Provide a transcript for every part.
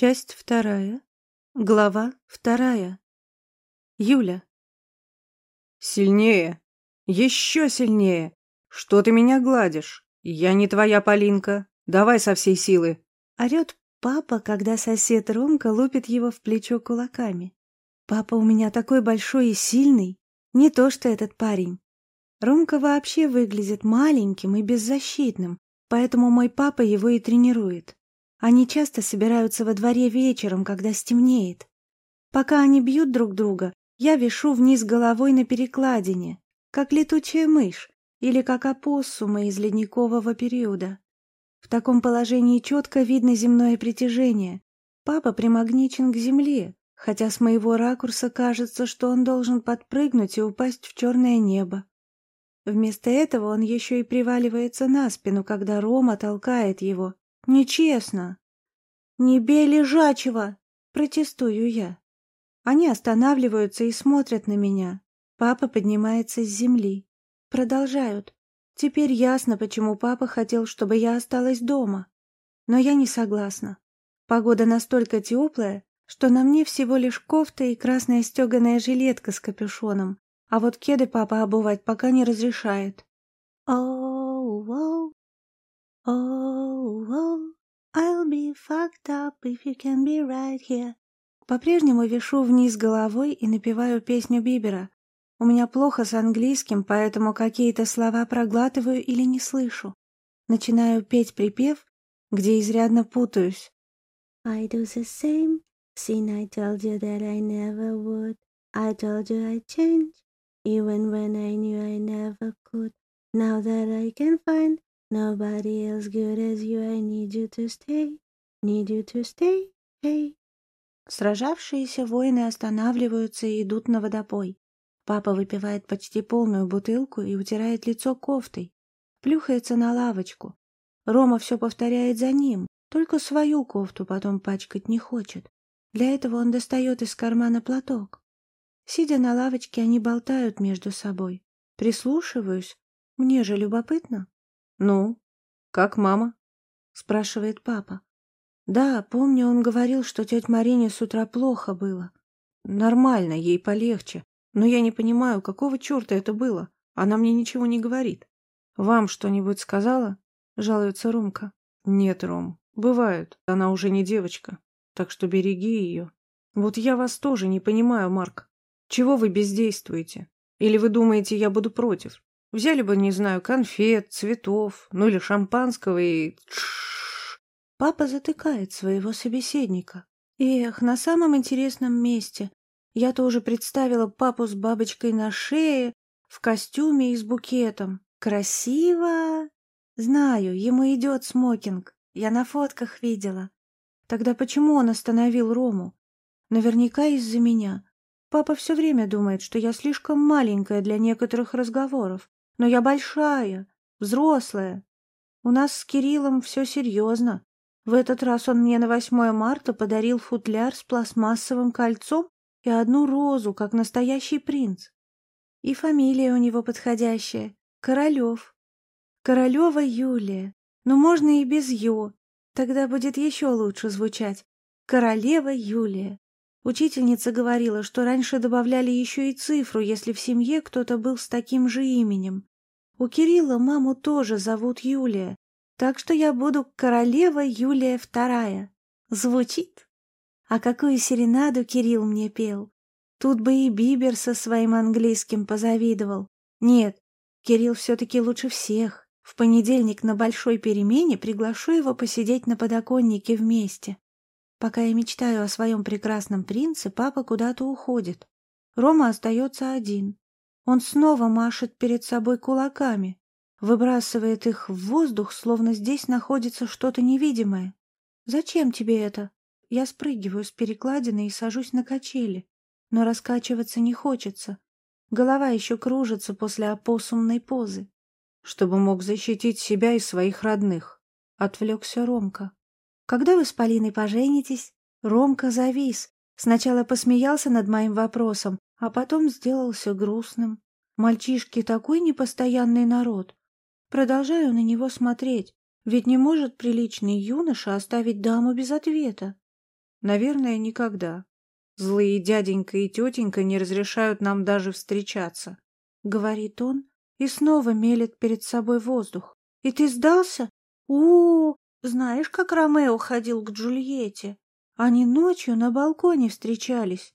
Часть вторая. Глава вторая. Юля. Сильнее. Еще сильнее. Что ты меня гладишь? Я не твоя Полинка. Давай со всей силы. Орет папа, когда сосед Ромка лупит его в плечо кулаками. Папа у меня такой большой и сильный. Не то что этот парень. Ромка вообще выглядит маленьким и беззащитным, поэтому мой папа его и тренирует. Они часто собираются во дворе вечером, когда стемнеет. Пока они бьют друг друга, я вешу вниз головой на перекладине, как летучая мышь или как опоссума из ледникового периода. В таком положении четко видно земное притяжение. Папа примагничен к земле, хотя с моего ракурса кажется, что он должен подпрыгнуть и упасть в черное небо. Вместо этого он еще и приваливается на спину, когда Рома толкает его. Нечестно. Не бей лежачего, протестую я. Они останавливаются и смотрят на меня. Папа поднимается с земли. Продолжают. Теперь ясно, почему папа хотел, чтобы я осталась дома. Но я не согласна. Погода настолько теплая, что на мне всего лишь кофта и красная стеганая жилетка с капюшоном, а вот кеды папа обувать пока не разрешает. Оу-воу, Oh, oh, I'll be fucked up if you can be right here. По-прежнему вешу вниз головой и напеваю песню Бибера. У меня плохо с английским, поэтому какие-то слова проглатываю или не слышу. Начинаю петь припев, где изрядно путаюсь. I do the same, sin I told you that I never would. I told you I'd change, even when I knew I never could. Now that I can find Nobody else good as you, I need you to stay, need you to stay, hey. Сражавшиеся воины останавливаются и идут на водопой. Папа выпивает почти полную бутылку и утирает лицо кофтой. Плюхается на лавочку. Рома все повторяет за ним, только свою кофту потом пачкать не хочет. Для этого он достает из кармана платок. Сидя на лавочке, они болтают между собой. Прислушиваюсь. Мне же любопытно. «Ну, как мама?» — спрашивает папа. «Да, помню, он говорил, что тетя Марине с утра плохо было. Нормально, ей полегче. Но я не понимаю, какого черта это было? Она мне ничего не говорит. Вам что-нибудь сказала?» — жалуется Ромка. «Нет, Ром, бывают. Она уже не девочка, так что береги ее. Вот я вас тоже не понимаю, Марк. Чего вы бездействуете? Или вы думаете, я буду против? Взяли бы, не знаю, конфет, цветов, ну или шампанского и... Папа затыкает своего собеседника. Эх, на самом интересном месте. Я тоже представила папу с бабочкой на шее, в костюме и с букетом. Красиво! Знаю, ему идет смокинг. Я на фотках видела. Тогда почему он остановил Рому? Наверняка из-за меня. Папа все время думает, что я слишком маленькая для некоторых разговоров. Но я большая, взрослая. У нас с Кириллом все серьезно. В этот раз он мне на 8 марта подарил футляр с пластмассовым кольцом и одну розу, как настоящий принц. И фамилия у него подходящая — Королев. Королева Юлия. Но можно и без «ё». Тогда будет еще лучше звучать. Королева Юлия. Учительница говорила, что раньше добавляли еще и цифру, если в семье кто-то был с таким же именем. У Кирилла маму тоже зовут Юлия, так что я буду королева Юлия Вторая. Звучит? А какую серенаду Кирилл мне пел? Тут бы и Бибер со своим английским позавидовал. Нет, Кирилл все-таки лучше всех. В понедельник на большой перемене приглашу его посидеть на подоконнике вместе. Пока я мечтаю о своем прекрасном принце, папа куда-то уходит. Рома остается один. Он снова машет перед собой кулаками, выбрасывает их в воздух, словно здесь находится что-то невидимое. «Зачем тебе это?» Я спрыгиваю с перекладины и сажусь на качели, но раскачиваться не хочется. Голова еще кружится после опоссумной позы. «Чтобы мог защитить себя и своих родных», — отвлекся Ромка. «Когда вы с Полиной поженитесь?» Ромка завис. Сначала посмеялся над моим вопросом, а потом сделался грустным. Мальчишки такой непостоянный народ. Продолжаю на него смотреть, ведь не может приличный юноша оставить даму без ответа. Наверное, никогда. Злые дяденька и тетенька не разрешают нам даже встречаться. Говорит он и снова мелет перед собой воздух. И ты сдался? -у знаешь, как Ромео ходил к Джульетте? Они ночью на балконе встречались.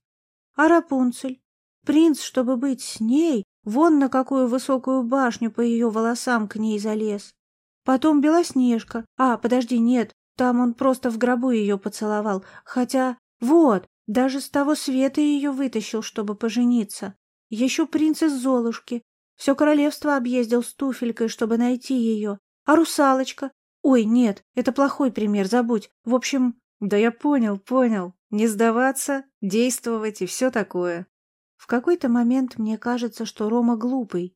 А Рапунцель? Принц, чтобы быть с ней, вон на какую высокую башню по ее волосам к ней залез. Потом Белоснежка. А, подожди, нет, там он просто в гробу ее поцеловал. Хотя, вот, даже с того света ее вытащил, чтобы пожениться. Еще принц из Золушки. Все королевство объездил с туфелькой, чтобы найти ее. А русалочка? Ой, нет, это плохой пример, забудь. В общем... Да я понял, понял. Не сдаваться, действовать и все такое. В какой-то момент мне кажется, что Рома глупый.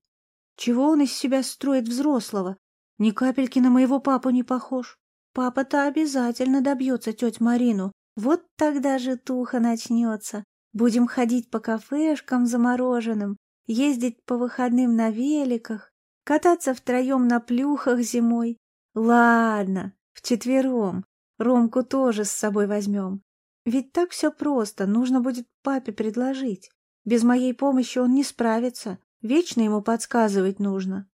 Чего он из себя строит взрослого? Ни капельки на моего папу не похож. Папа-то обязательно добьется теть Марину. Вот тогда же туха начнется. Будем ходить по кафешкам замороженным, ездить по выходным на великах, кататься втроем на плюхах зимой. Ладно, вчетвером. Ромку тоже с собой возьмем. Ведь так все просто, нужно будет папе предложить. Без моей помощи он не справится, вечно ему подсказывать нужно.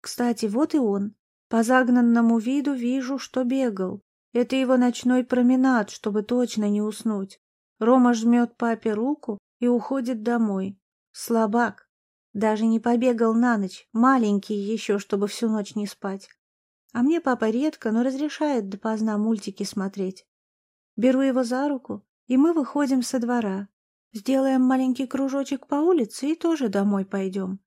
Кстати, вот и он. По загнанному виду вижу, что бегал. Это его ночной променад, чтобы точно не уснуть. Рома жмет папе руку и уходит домой. Слабак. Даже не побегал на ночь, маленький еще, чтобы всю ночь не спать. А мне папа редко, но разрешает допоздна мультики смотреть. Беру его за руку, и мы выходим со двора. Сделаем маленький кружочек по улице и тоже домой пойдем.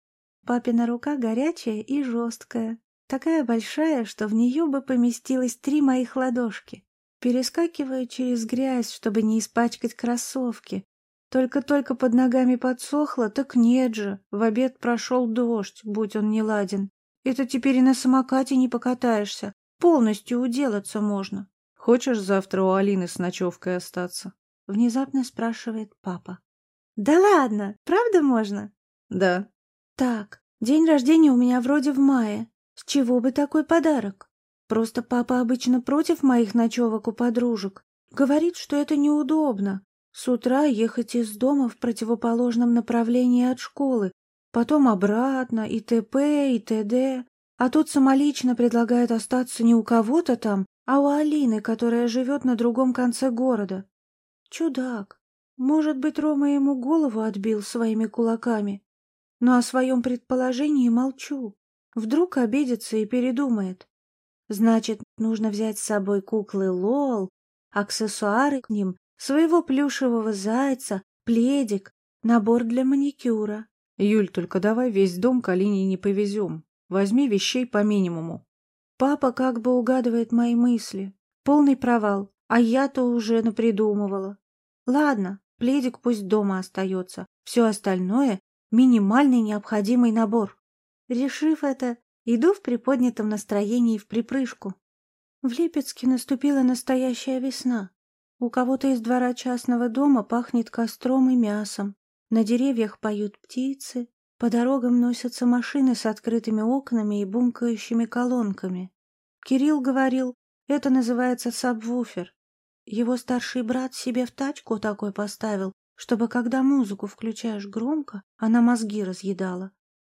Папина рука горячая и жесткая, такая большая, что в нее бы поместилось три моих ладошки. Перескакиваю через грязь, чтобы не испачкать кроссовки. Только-только под ногами подсохло, так нет же, в обед прошел дождь, будь он не ладен. Это теперь и на самокате не покатаешься, полностью уделаться можно. Хочешь завтра у Алины с ночевкой остаться? Внезапно спрашивает папа. Да ладно, правда можно? Да. Так, день рождения у меня вроде в мае. С чего бы такой подарок? Просто папа обычно против моих ночевок у подружек. Говорит, что это неудобно. С утра ехать из дома в противоположном направлении от школы, потом обратно, и т.п., и т.д. А тут самолично предлагает остаться не у кого-то там, а у Алины, которая живет на другом конце города. Чудак. Может быть, Рома ему голову отбил своими кулаками. Но о своем предположении молчу. Вдруг обидится и передумает. Значит, нужно взять с собой куклы Лол, аксессуары к ним, своего плюшевого зайца, пледик, набор для маникюра. Юль, только давай весь дом к Алине не повезем. Возьми вещей по минимуму. Папа как бы угадывает мои мысли. Полный провал, а я-то уже напридумывала. Ладно, пледик пусть дома остается. Все остальное — минимальный необходимый набор. Решив это, иду в приподнятом настроении в припрыжку. В Липецке наступила настоящая весна. У кого-то из двора частного дома пахнет костром и мясом. На деревьях поют птицы, по дорогам носятся машины с открытыми окнами и бумкающими колонками. Кирилл говорил, это называется сабвуфер. Его старший брат себе в тачку такой поставил, чтобы когда музыку включаешь громко, она мозги разъедала.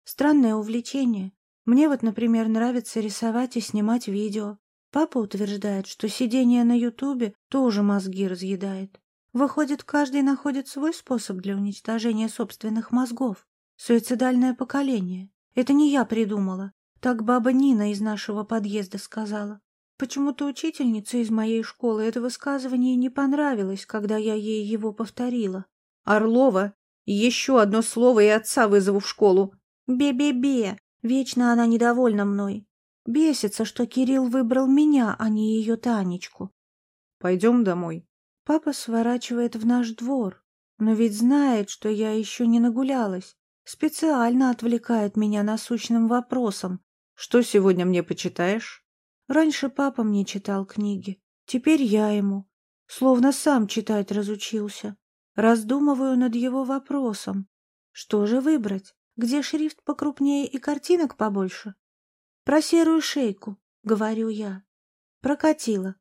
Странное увлечение. Мне вот, например, нравится рисовать и снимать видео. Папа утверждает, что сидение на Ютубе тоже мозги разъедает. Выходит, каждый находит свой способ для уничтожения собственных мозгов. Суицидальное поколение. Это не я придумала. Так баба Нина из нашего подъезда сказала. Почему-то учительнице из моей школы это высказывание не понравилось, когда я ей его повторила. «Орлова, еще одно слово и отца вызову в школу!» «Бе-бе-бе! Вечно она недовольна мной. Бесится, что Кирилл выбрал меня, а не ее Танечку». «Пойдем домой». Папа сворачивает в наш двор, но ведь знает, что я еще не нагулялась. Специально отвлекает меня насущным вопросом. «Что сегодня мне почитаешь?» Раньше папа мне читал книги, теперь я ему. Словно сам читать разучился. Раздумываю над его вопросом. Что же выбрать? Где шрифт покрупнее и картинок побольше? Про серую шейку, говорю я. Прокатила.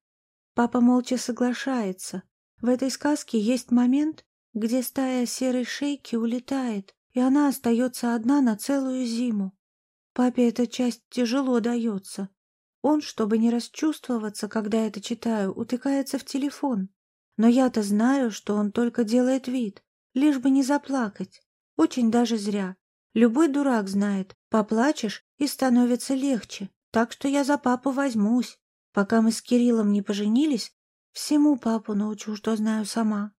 Папа молча соглашается. В этой сказке есть момент, где стая серой шейки улетает, и она остается одна на целую зиму. Папе эта часть тяжело дается. Он, чтобы не расчувствоваться, когда это читаю, утыкается в телефон. Но я-то знаю, что он только делает вид, лишь бы не заплакать. Очень даже зря. Любой дурак знает, поплачешь и становится легче. Так что я за папу возьмусь. Пока мы с Кириллом не поженились, всему папу научу, что знаю сама.